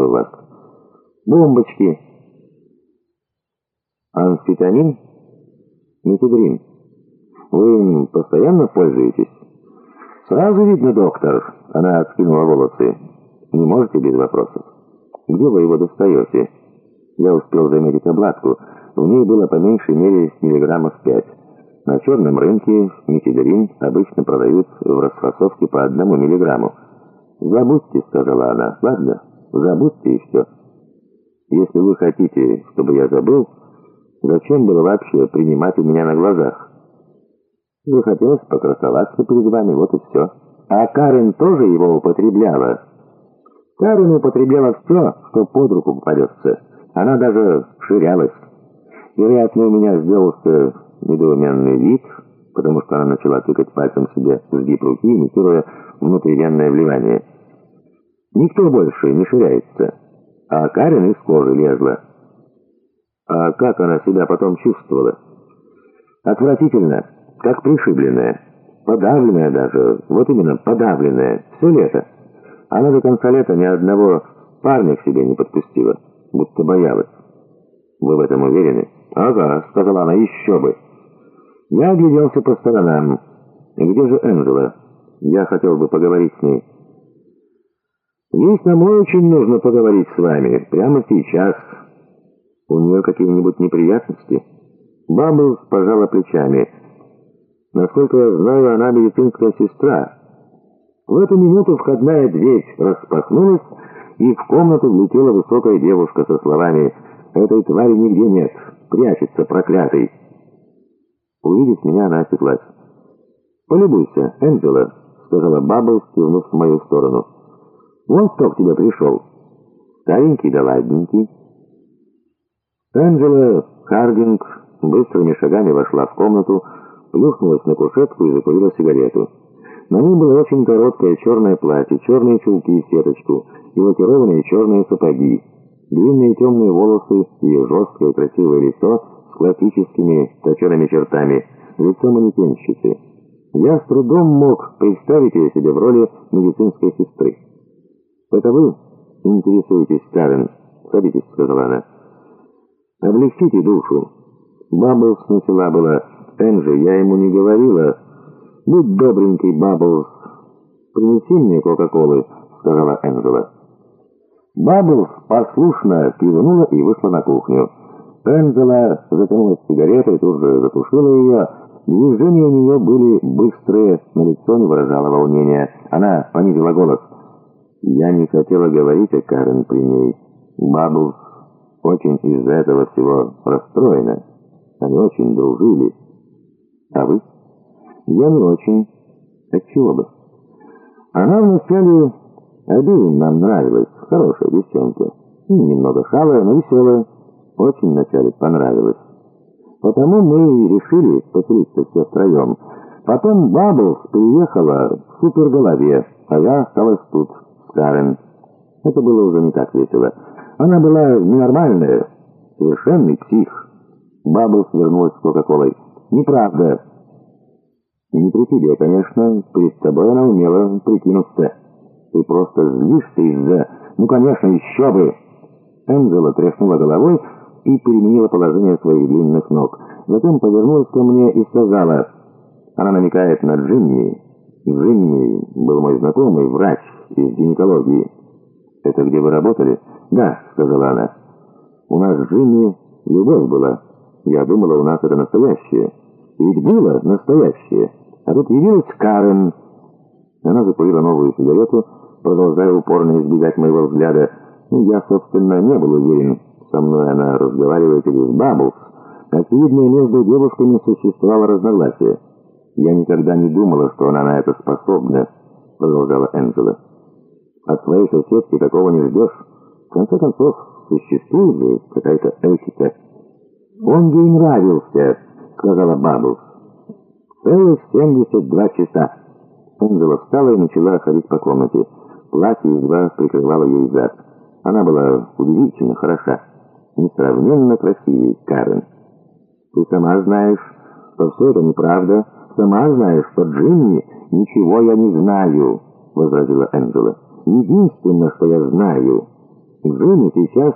у вас? Бомбочки. Амфетамин? Метедрин. Вы им постоянно пользуетесь? Сразу видно, доктор. Она откинула волосы. Не можете без вопросов. Где вы его достаете? Я успел заметить обладку. В ней было по меньшей мере миллиграммов пять. На черном рынке метедрин обычно продают в расфасовке по одному миллиграмму. «Забудьте», — сказала она. «Ладно, забудьте и все. Если вы хотите, чтобы я забыл, зачем было вообще принимать у меня на глазах? Захотелось покрасоваться перед вами, вот и все. А Карен тоже его употребляла. Карен употребляла все, что под руку попадется. Она даже ширялась. Вероятно, у меня сделался недоуменный вид, потому что она начала тыкать пальцем себе в сгиб руки, имитируя внутривенное вливание. Никто больше не ширяется, а Карен из кожи лезла. А как она себя потом чувствовала? Отвратительно, как пришибленная, подавленная даже, вот именно подавленная, все лето. Она до конца лета ни одного парня к себе не подпустила, будто боялась. Вы в этом уверены? Ага, сказала она, еще бы. Я огляделся по сторонам. Где же Энджела? Я хотел бы поговорить с ней. Ей самой очень нужно поговорить с вами, прямо сейчас. У нее какие-нибудь неприятности? Бабблс пожала плечами. Насколько я знаю, она медицинская сестра. В эту минуту входная дверь распахнулась, и в комнату влетела высокая девушка со словами «Этой твари нигде нет, прячется проклятый». Увидев меня, она осеклась. «Полюбуйся, Энджела», — сказала Бабблс, кивнув в мою сторону. «Вон кто к тебе пришел. Старенький да ладненький». Энджела Хардинг быстрыми шагами вошла в комнату, плюхнулась на кушетку и закурила сигарету. На ней было очень короткое черное платье, черные чулки и сеточку и лакированные черные сапоги. Длинные темные волосы, ее жесткое красивое лицо с классическими точеными чертами, лицо манекенщицы. Я с трудом мог представить ее себе в роли медицинской сестры. «Это вы интересуетесь, Карен?» «Садитесь», — сказала она. «Облегчите душу». Бабблс начала была. «Энджи, я ему не говорила». «Будь добренький, Бабблс, принеси мне Кока-Колы», — сказала Энджела. Бабблс послушно кивнула и вышла на кухню. Энджела затянулась сигаретой тут же затушила ее. Движения у нее были быстрые, но лицо не выражало волнения. Она понизила голос. «Я не хотела говорить о Карен при ней. Бабблс очень из-за этого всего расстроена. Они очень дружили. А вы? Я не очень. Отчего бы? Она вначале обеим нам нравилась. Хорошая девчонка. Немного шалая, но веселая. Очень вначале понравилась. Потому мы и решили поселиться все втроем. Потом Бабблс приехала в суперголове, а я осталась тут Карен. Это было уже не так весело. Она была ненормальная, совершенный псих. Бабблс вернулась с Кока-Колой. «Неправда». «Не при тебе, конечно. Перед тобой она умела прикинуться. Ты просто злишься из-за... Ну, конечно, еще бы!» Энджела тряхнула головой и переменила положение своих длинных ног. Затем повернулась ко мне и сказала... Она намекает на Джимми. Джимми был мой знакомый, врач из гинекологии. «Это где вы работали?» «Да», — сказала она. «У нас с Джимми любовь была. Я думала, у нас это настоящее. И ведь было настоящее. А тут явилась Карен». Она закурила новую сигарету, продолжая упорно избегать моего взгляда. Я, собственно, не был уверен, со мной она разговаривает или с Бабблс. Очевидно, между девушками существовало разногласие. «Я никогда не думала, что она на это способна», — продолжала Энджела. «От своей соседки такого не ждешь». В конце концов, существует же какая-то этика. «Он ей нравился», — сказала Бабблс. «Целых 72 часа». Энджела встала и начала ходить по комнате. Платье едва прикрывало ей зад. Она была удивительно хороша. Несравненно красивее Карен. «Ты сама знаешь, что все это неправда. Сама знаешь, что Джимми ничего я не знаю», — возразила Энджела. «Единственное, что я знаю...» Джимми сейчас